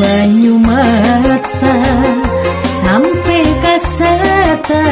banyu mata sampai kasatan